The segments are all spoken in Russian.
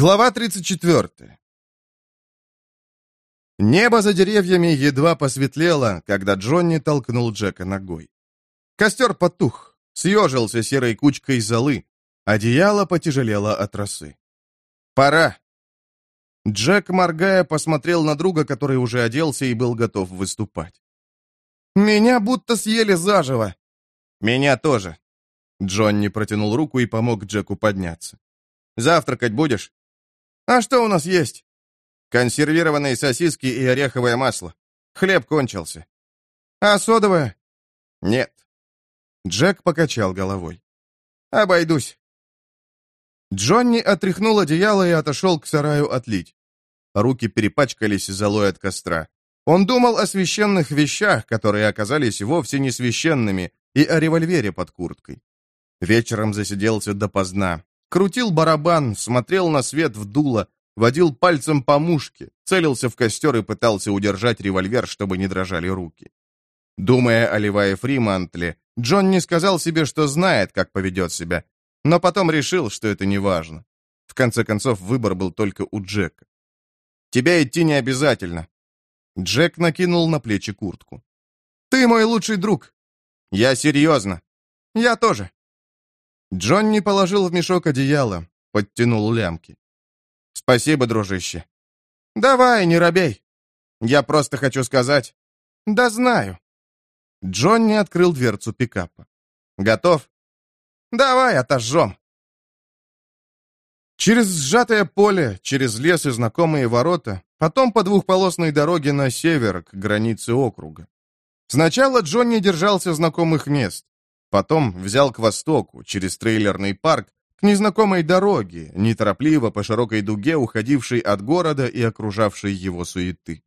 Глава 34. Небо за деревьями едва посветлело, когда Джонни толкнул Джека ногой. Костер потух, съежился серой кучкой золы, одеяло потяжелело от росы. «Пора!» Джек, моргая, посмотрел на друга, который уже оделся и был готов выступать. «Меня будто съели заживо!» «Меня тоже!» Джонни протянул руку и помог Джеку подняться. «Завтракать будешь?» «А что у нас есть?» «Консервированные сосиски и ореховое масло. Хлеб кончился». «А содовое?» «Нет». Джек покачал головой. «Обойдусь». Джонни отряхнул одеяло и отошел к сараю отлить. Руки перепачкались золой от костра. Он думал о священных вещах, которые оказались вовсе не священными, и о револьвере под курткой. Вечером засиделся допоздна. Крутил барабан, смотрел на свет в дуло, водил пальцем по мушке, целился в костер и пытался удержать револьвер, чтобы не дрожали руки. Думая о Левае Фримантле, Джон не сказал себе, что знает, как поведет себя, но потом решил, что это не важно. В конце концов, выбор был только у Джека. «Тебя идти не обязательно». Джек накинул на плечи куртку. «Ты мой лучший друг». «Я серьезно». «Я тоже». Джонни положил в мешок одеяло, подтянул лямки. «Спасибо, дружище». «Давай, не робей. Я просто хочу сказать...» «Да знаю». Джонни открыл дверцу пикапа. «Готов?» «Давай, отожжем». Через сжатое поле, через лес и знакомые ворота, потом по двухполосной дороге на север, к границе округа. Сначала Джонни держался знакомых мест. Потом взял к востоку, через трейлерный парк, к незнакомой дороге, неторопливо по широкой дуге, уходившей от города и окружавшей его суеты.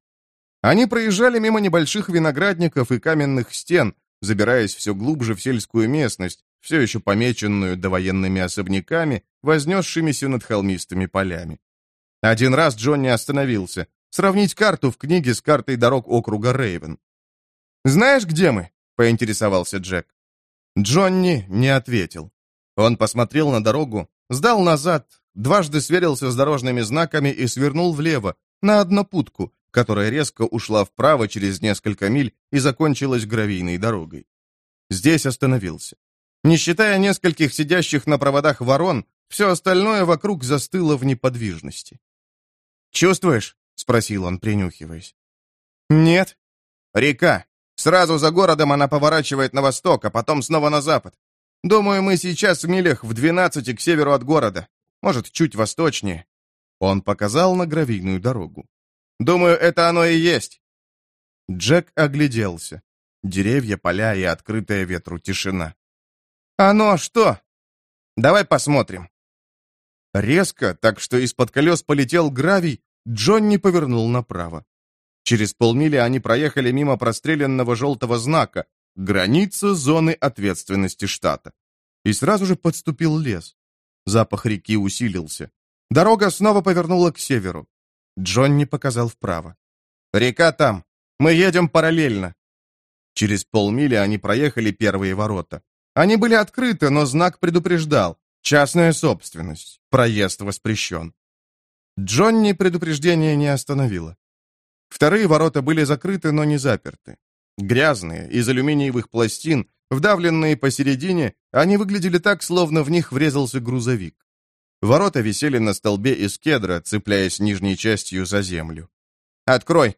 Они проезжали мимо небольших виноградников и каменных стен, забираясь все глубже в сельскую местность, все еще помеченную довоенными особняками, вознесшимися над холмистыми полями. Один раз Джонни остановился, сравнить карту в книге с картой дорог округа Рейвен. «Знаешь, где мы?» — поинтересовался Джек. Джонни не ответил. Он посмотрел на дорогу, сдал назад, дважды сверился с дорожными знаками и свернул влево, на однопутку, которая резко ушла вправо через несколько миль и закончилась гравийной дорогой. Здесь остановился. Не считая нескольких сидящих на проводах ворон, все остальное вокруг застыло в неподвижности. «Чувствуешь?» — спросил он, принюхиваясь. «Нет». «Река. Сразу за городом она поворачивает на восток, а потом снова на запад. Думаю, мы сейчас в милях в 12 к северу от города. Может, чуть восточнее». Он показал на гравийную дорогу. «Думаю, это оно и есть». Джек огляделся. Деревья, поля и открытая ветру тишина. «Оно что?» «Давай посмотрим». Резко, так что из-под колес полетел гравий, Джонни повернул направо. Через полмили они проехали мимо простреленного желтого знака «Граница зоны ответственности штата». И сразу же подступил лес. Запах реки усилился. Дорога снова повернула к северу. Джонни показал вправо. «Река там. Мы едем параллельно». Через полмили они проехали первые ворота. Они были открыты, но знак предупреждал. Частная собственность. Проезд воспрещен. Джонни предупреждение не остановило. Вторые ворота были закрыты, но не заперты. Грязные, из алюминиевых пластин, вдавленные посередине, они выглядели так, словно в них врезался грузовик. Ворота висели на столбе из кедра, цепляясь нижней частью за землю. «Открой!»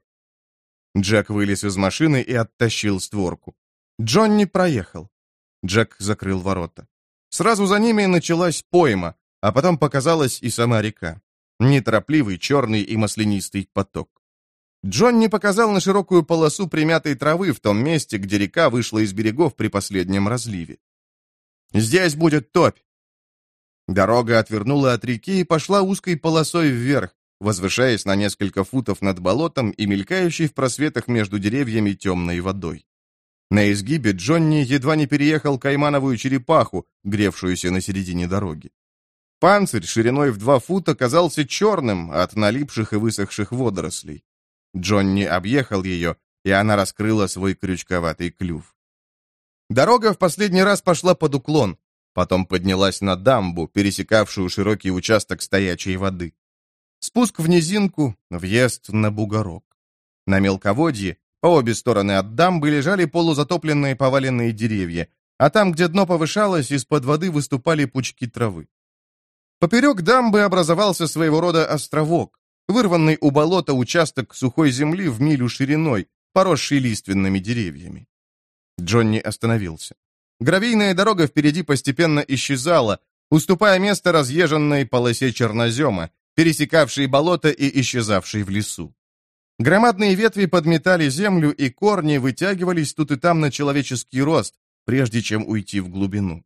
Джек вылез из машины и оттащил створку. Джонни проехал. Джек закрыл ворота. Сразу за ними началась пойма, а потом показалась и сама река. Неторопливый, черный и маслянистый поток. Джонни показал на широкую полосу примятой травы в том месте, где река вышла из берегов при последнем разливе. «Здесь будет топь!» Дорога отвернула от реки и пошла узкой полосой вверх, возвышаясь на несколько футов над болотом и мелькающей в просветах между деревьями темной водой. На изгибе Джонни едва не переехал каймановую черепаху, гревшуюся на середине дороги. Панцирь шириной в два фута казался черным от налипших и высохших водорослей. Джонни объехал ее, и она раскрыла свой крючковатый клюв. Дорога в последний раз пошла под уклон, потом поднялась на дамбу, пересекавшую широкий участок стоячей воды. Спуск в низинку, въезд на бугорок. На мелководье, по обе стороны от дамбы, лежали полузатопленные поваленные деревья, а там, где дно повышалось, из-под воды выступали пучки травы. Поперек дамбы образовался своего рода островок, вырванный у болота участок сухой земли в милю шириной, поросший лиственными деревьями. Джонни остановился. Гравийная дорога впереди постепенно исчезала, уступая место разъезженной полосе чернозема, пересекавшей болото и исчезавшей в лесу. Громадные ветви подметали землю, и корни вытягивались тут и там на человеческий рост, прежде чем уйти в глубину.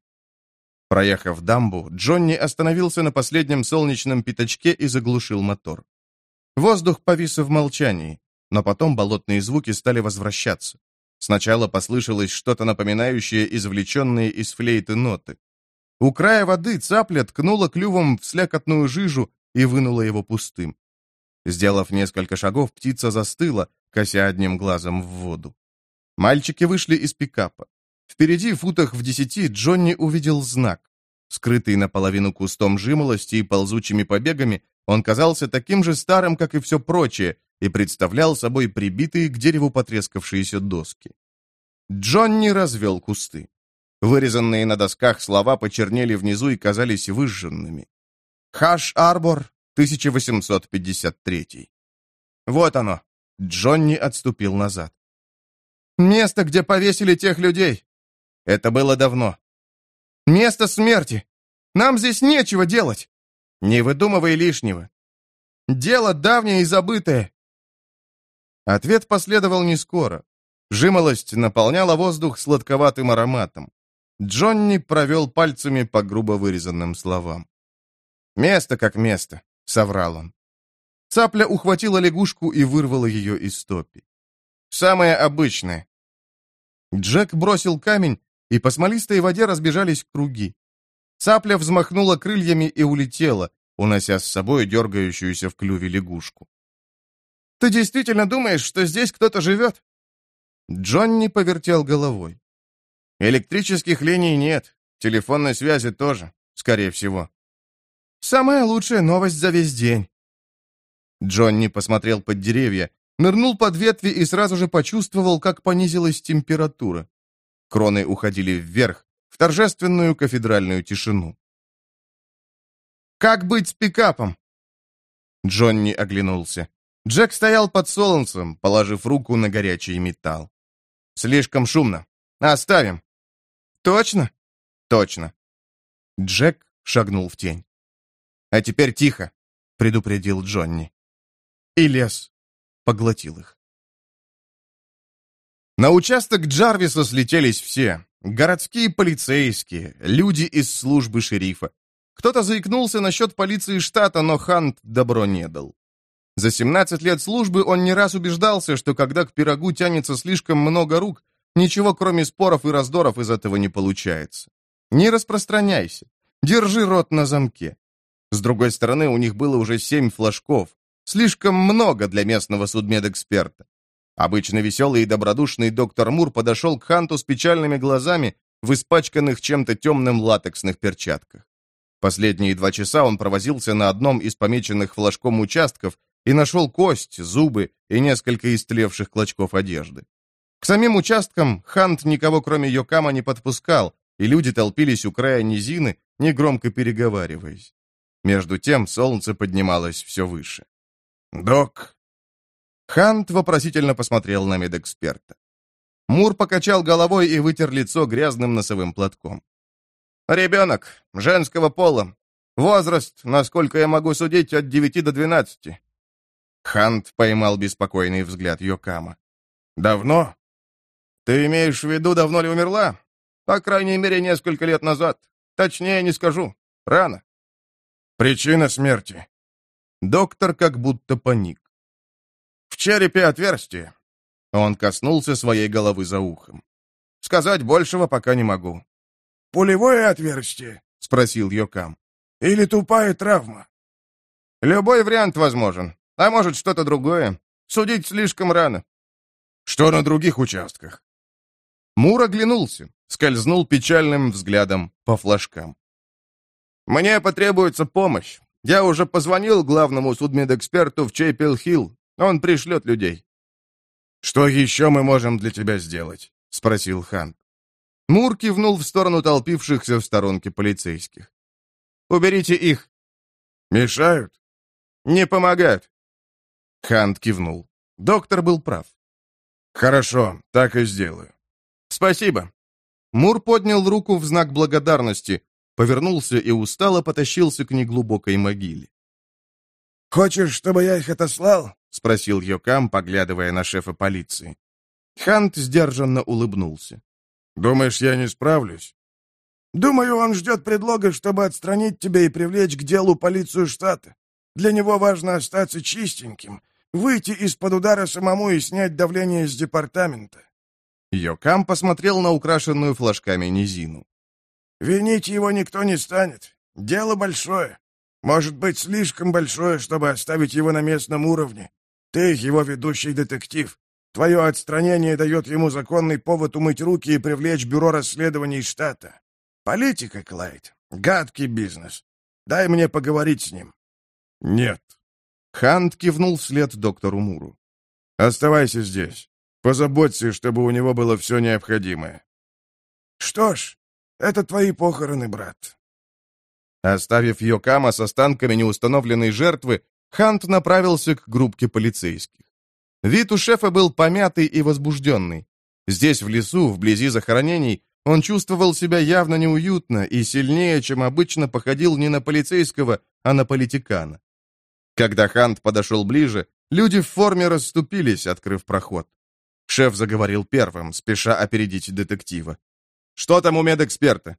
Проехав дамбу, Джонни остановился на последнем солнечном пятачке и заглушил мотор. Воздух повис в молчании, но потом болотные звуки стали возвращаться. Сначала послышалось что-то напоминающее извлеченные из флейты ноты. У края воды цапля ткнула клювом в слякотную жижу и вынула его пустым. Сделав несколько шагов, птица застыла, кося одним глазом в воду. Мальчики вышли из пикапа. Впереди, в футах в десяти, Джонни увидел знак. Скрытый наполовину кустом жимолости и ползучими побегами, он казался таким же старым, как и все прочее, и представлял собой прибитые к дереву потрескавшиеся доски. Джонни развел кусты. Вырезанные на досках слова почернели внизу и казались выжженными. «Хаш-Арбор, 1853». Вот оно. Джонни отступил назад. «Место, где повесили тех людей». Это было давно. «Место смерти. Нам здесь нечего делать». «Не выдумывай лишнего. Дело давнее и забытое». Ответ последовал не скоро. Жимолость наполняла воздух сладковатым ароматом. Джонни провел пальцами по грубо вырезанным словам. «Место как место», — соврал он. Цапля ухватила лягушку и вырвала ее из топи. «Самое обычное». Джек бросил камень, и по смолистой воде разбежались круги. Цапля взмахнула крыльями и улетела, унося с собой дергающуюся в клюве лягушку. «Ты действительно думаешь, что здесь кто-то живет?» Джонни повертел головой. «Электрических линий нет, телефонной связи тоже, скорее всего. Самая лучшая новость за весь день». Джонни посмотрел под деревья, нырнул под ветви и сразу же почувствовал, как понизилась температура. Кроны уходили вверх, торжественную кафедральную тишину. «Как быть с пикапом?» Джонни оглянулся. Джек стоял под солнцем, положив руку на горячий металл. «Слишком шумно. Оставим». «Точно?» «Точно». Джек шагнул в тень. «А теперь тихо», — предупредил Джонни. И лес поглотил их. На участок Джарвиса слетелись все. Городские полицейские, люди из службы шерифа. Кто-то заикнулся насчет полиции штата, но Хант добро не дал. За 17 лет службы он не раз убеждался, что когда к пирогу тянется слишком много рук, ничего кроме споров и раздоров из этого не получается. Не распространяйся. Держи рот на замке. С другой стороны, у них было уже семь флажков. Слишком много для местного судмедэксперта. Обычно веселый и добродушный доктор Мур подошел к Ханту с печальными глазами в испачканных чем-то темным латексных перчатках. Последние два часа он провозился на одном из помеченных флажком участков и нашел кость, зубы и несколько истлевших клочков одежды. К самим участкам Хант никого, кроме Йокама, не подпускал, и люди толпились у края низины, негромко переговариваясь. Между тем солнце поднималось все выше. «Док, Хант вопросительно посмотрел на медэксперта. Мур покачал головой и вытер лицо грязным носовым платком. «Ребенок, женского пола. Возраст, насколько я могу судить, от девяти до двенадцати». Хант поймал беспокойный взгляд Йокама. «Давно? Ты имеешь в виду, давно ли умерла? По крайней мере, несколько лет назад. Точнее не скажу. Рано». «Причина смерти?» Доктор как будто паник. Черепе отверстие. Он коснулся своей головы за ухом. Сказать большего пока не могу. «Пулевое отверстие?» — спросил Йокам. «Или тупая травма?» «Любой вариант возможен. А может, что-то другое. Судить слишком рано». «Что на других участках?» Мур оглянулся, скользнул печальным взглядом по флажкам. «Мне потребуется помощь. Я уже позвонил главному судмедэксперту в Чейпел-Хилл. Он пришлет людей». «Что еще мы можем для тебя сделать?» — спросил Хант. Мур кивнул в сторону толпившихся в сторонке полицейских. «Уберите их!» «Мешают?» «Не помогают!» Хант кивнул. Доктор был прав. «Хорошо, так и сделаю». «Спасибо». Мур поднял руку в знак благодарности, повернулся и устало потащился к неглубокой могиле. «Хочешь, чтобы я их отослал?» — спросил Йокам, поглядывая на шефа полиции. Хант сдержанно улыбнулся. «Думаешь, я не справлюсь?» «Думаю, он ждет предлога, чтобы отстранить тебя и привлечь к делу полицию штата. Для него важно остаться чистеньким, выйти из-под удара самому и снять давление с департамента». Йокам посмотрел на украшенную флажками низину. «Винить его никто не станет. Дело большое. Может быть, слишком большое, чтобы оставить его на местном уровне. Ты его ведущий детектив. Твое отстранение дает ему законный повод умыть руки и привлечь бюро расследований штата. Политика, Клайд. Гадкий бизнес. Дай мне поговорить с ним». «Нет». Хант кивнул вслед доктору Муру. «Оставайся здесь. Позаботься, чтобы у него было все необходимое». «Что ж, это твои похороны, брат». Оставив Йокама с останками неустановленной жертвы, Хант направился к группке полицейских. Вид у шефа был помятый и возбужденный. Здесь, в лесу, вблизи захоронений, он чувствовал себя явно неуютно и сильнее, чем обычно походил не на полицейского, а на политикана. Когда Хант подошел ближе, люди в форме расступились, открыв проход. Шеф заговорил первым, спеша опередить детектива. «Что там у медэксперта?»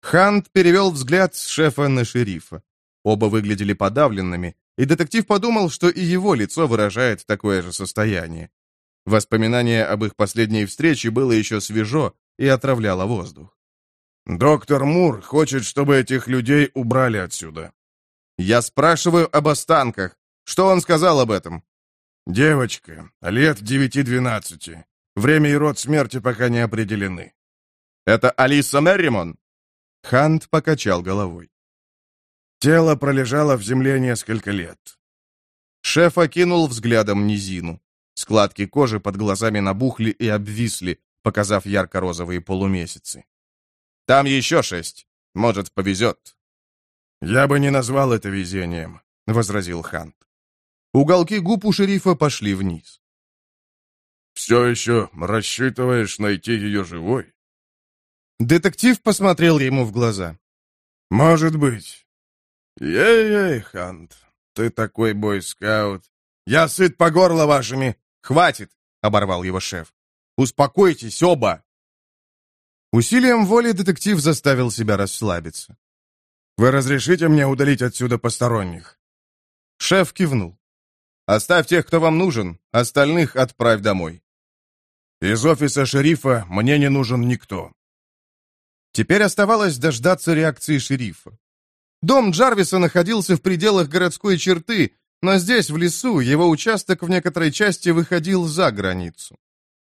Хант перевел взгляд с шефа на шерифа. Оба выглядели подавленными, и детектив подумал, что и его лицо выражает такое же состояние. Воспоминание об их последней встрече было еще свежо и отравляло воздух. «Доктор Мур хочет, чтобы этих людей убрали отсюда». «Я спрашиваю об останках. Что он сказал об этом?» «Девочка, лет девяти-двенадцати. Время и род смерти пока не определены». «Это Алиса Мерримон?» Хант покачал головой. Тело пролежало в земле несколько лет. Шеф окинул взглядом низину. Складки кожи под глазами набухли и обвисли, показав ярко-розовые полумесяцы. «Там еще шесть. Может, повезет». «Я бы не назвал это везением», — возразил Хант. Уголки губ у шерифа пошли вниз. «Все еще рассчитываешь найти ее живой?» Детектив посмотрел ему в глаза. «Может быть. Ей-ей, Хант, ты такой бойскаут. Я сыт по горло вашими. Хватит, оборвал его шеф. Успокойтесь оба. Усилием воли детектив заставил себя расслабиться. Вы разрешите мне удалить отсюда посторонних? Шеф кивнул. Оставь тех, кто вам нужен, остальных отправь домой. Из офиса шерифа мне не нужен никто. Теперь оставалось дождаться реакции шерифа. Дом Джарвиса находился в пределах городской черты, но здесь, в лесу, его участок в некоторой части выходил за границу.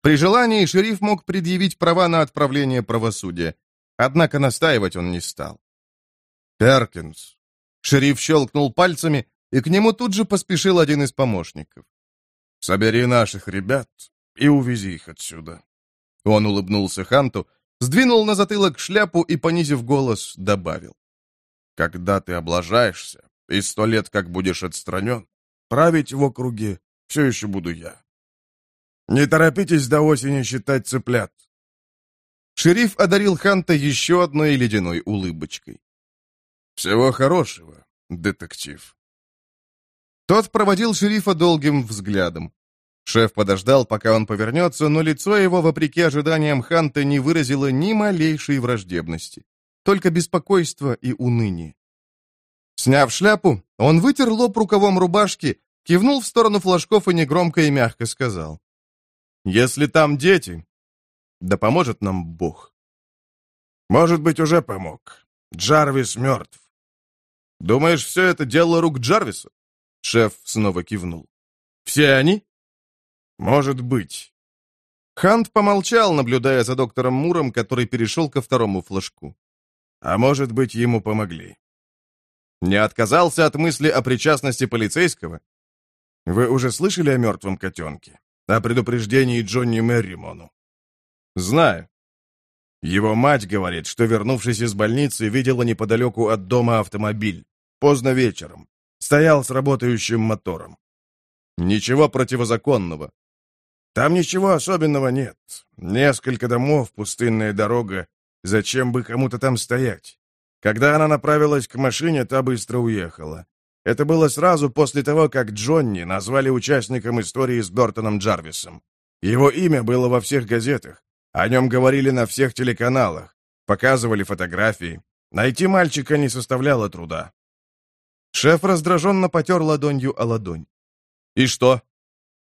При желании шериф мог предъявить права на отправление правосудия, однако настаивать он не стал. «Перкинс». Шериф щелкнул пальцами, и к нему тут же поспешил один из помощников. «Собери наших ребят и увези их отсюда». Он улыбнулся Ханту, сдвинул на затылок шляпу и, понизив голос, добавил. Когда ты облажаешься, и сто лет как будешь отстранен, править в округе все еще буду я. Не торопитесь до осени считать цыплят. Шериф одарил Ханта еще одной ледяной улыбочкой. «Всего хорошего, детектив». Тот проводил шерифа долгим взглядом. Шеф подождал, пока он повернется, но лицо его, вопреки ожиданиям Ханта, не выразило ни малейшей враждебности только беспокойство и уныние. Сняв шляпу, он вытер лоб рукавом рубашки, кивнул в сторону флажков и негромко и мягко сказал. «Если там дети, да поможет нам Бог». «Может быть, уже помог. Джарвис мертв». «Думаешь, все это дело рук Джарвиса?» Шеф снова кивнул. «Все они?» «Может быть». Хант помолчал, наблюдая за доктором Муром, который перешел ко второму флажку. А может быть, ему помогли. Не отказался от мысли о причастности полицейского? Вы уже слышали о мертвом котенке? О предупреждении Джонни Мерримону? Знаю. Его мать говорит, что, вернувшись из больницы, видела неподалеку от дома автомобиль. Поздно вечером. Стоял с работающим мотором. Ничего противозаконного. Там ничего особенного нет. Несколько домов, пустынная дорога. Зачем бы кому-то там стоять? Когда она направилась к машине, та быстро уехала. Это было сразу после того, как Джонни назвали участником истории с Бертоном Джарвисом. Его имя было во всех газетах. О нем говорили на всех телеканалах. Показывали фотографии. Найти мальчика не составляло труда. Шеф раздраженно потер ладонью о ладонь. «И что?»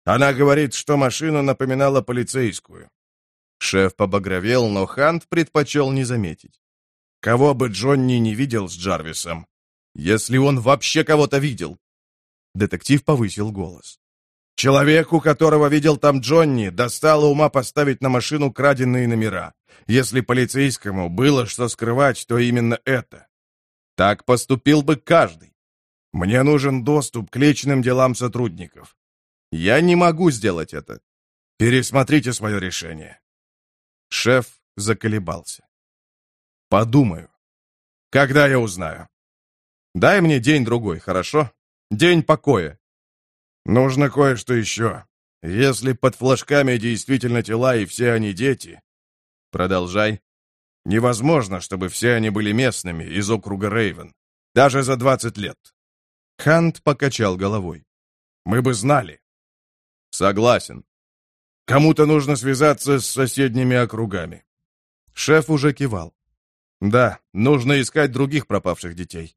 Она говорит, что машина напоминала полицейскую. Шеф побагровел, но Хант предпочел не заметить. Кого бы Джонни не видел с Джарвисом? Если он вообще кого-то видел. Детектив повысил голос. Человеку, которого видел там Джонни, достало ума поставить на машину краденные номера. Если полицейскому было что скрывать, то именно это. Так поступил бы каждый. Мне нужен доступ к личным делам сотрудников. Я не могу сделать это. Пересмотрите свое решение. Шеф заколебался. Подумаю. Когда я узнаю? Дай мне день-другой, хорошо? День покоя. Нужно кое-что еще. Если под флажками действительно тела и все они дети... Продолжай. Невозможно, чтобы все они были местными из округа Рейвен. Даже за 20 лет. Хант покачал головой. Мы бы знали. Согласен. Кому-то нужно связаться с соседними округами. Шеф уже кивал. Да, нужно искать других пропавших детей.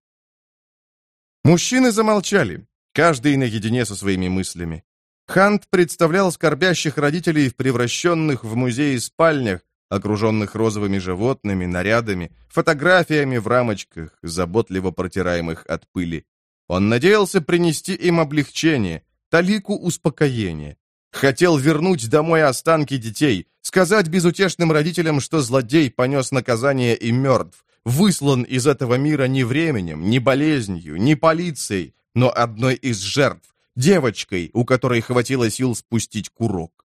Мужчины замолчали, каждый наедине со своими мыслями. Хант представлял скорбящих родителей в превращенных в музеи спальнях, окруженных розовыми животными, нарядами, фотографиями в рамочках, заботливо протираемых от пыли. Он надеялся принести им облегчение, талику успокоения. Хотел вернуть домой останки детей, сказать безутешным родителям, что злодей понес наказание и мертв, выслан из этого мира не временем, не болезнью, не полицией, но одной из жертв, девочкой, у которой хватило сил спустить курок.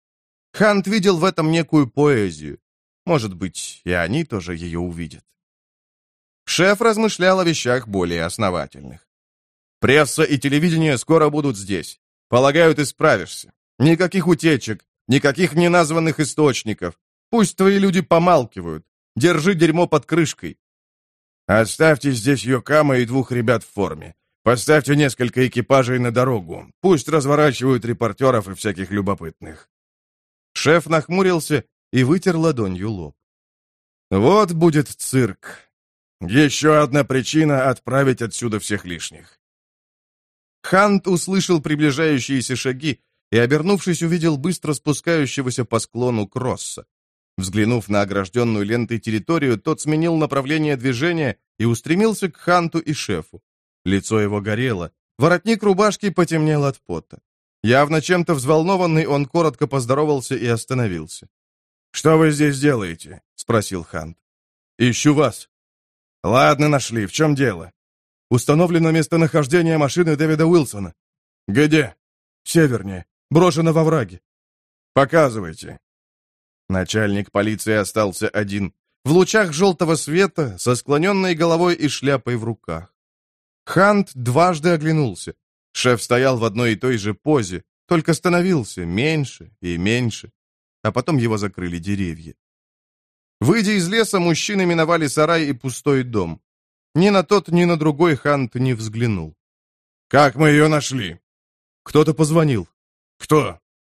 Хант видел в этом некую поэзию. Может быть, и они тоже ее увидят. Шеф размышлял о вещах более основательных. Пресса и телевидение скоро будут здесь. Полагаю, ты справишься. Никаких утечек, никаких неназванных источников. Пусть твои люди помалкивают. Держи дерьмо под крышкой. Оставьте здесь Йокама и двух ребят в форме. Поставьте несколько экипажей на дорогу. Пусть разворачивают репортеров и всяких любопытных. Шеф нахмурился и вытер ладонью лоб. Вот будет цирк. Еще одна причина отправить отсюда всех лишних. Хант услышал приближающиеся шаги и, обернувшись, увидел быстро спускающегося по склону Кросса. Взглянув на огражденную лентой территорию, тот сменил направление движения и устремился к Ханту и шефу. Лицо его горело, воротник рубашки потемнел от пота. Явно чем-то взволнованный, он коротко поздоровался и остановился. «Что вы здесь делаете?» — спросил Хант. «Ищу вас». «Ладно, нашли. В чем дело?» «Установлено местонахождение машины Дэвида Уилсона». «Где?» «Севернее. Брошено во враге». «Показывайте». Начальник полиции остался один, в лучах желтого света, со склоненной головой и шляпой в руках. Хант дважды оглянулся. Шеф стоял в одной и той же позе, только становился меньше и меньше, а потом его закрыли деревья. Выйдя из леса, мужчины миновали сарай и пустой дом. Ни на тот, ни на другой Хант не взглянул. «Как мы ее нашли?» «Кто-то позвонил». «Кто?»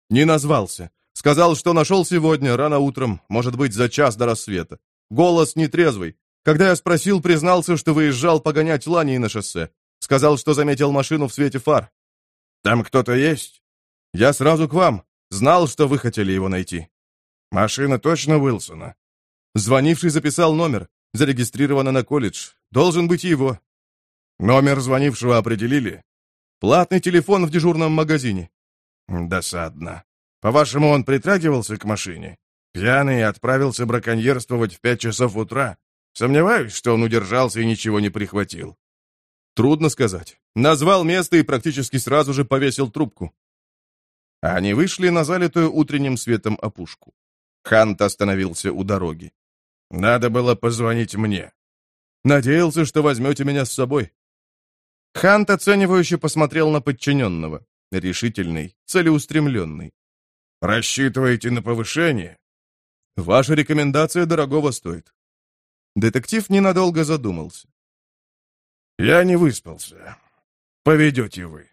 «Не назвался. Сказал, что нашел сегодня, рано утром, может быть, за час до рассвета. Голос нетрезвый. Когда я спросил, признался, что выезжал погонять лани на шоссе. Сказал, что заметил машину в свете фар. «Там кто-то есть?» «Я сразу к вам. Знал, что вы хотели его найти». «Машина точно Уилсона?» Звонивший записал номер. Зарегистрировано на колледж. Должен быть его. Номер звонившего определили? Платный телефон в дежурном магазине. Досадно. По-вашему, он притрагивался к машине? Пьяный отправился браконьерствовать в пять часов утра. Сомневаюсь, что он удержался и ничего не прихватил. Трудно сказать. Назвал место и практически сразу же повесил трубку. Они вышли на залитую утренним светом опушку. Хант остановился у дороги. «Надо было позвонить мне». «Надеялся, что возьмете меня с собой». Хант оценивающе посмотрел на подчиненного. Решительный, целеустремленный. «Рассчитываете на повышение?» «Ваша рекомендация дорогого стоит». Детектив ненадолго задумался. «Я не выспался. Поведете вы».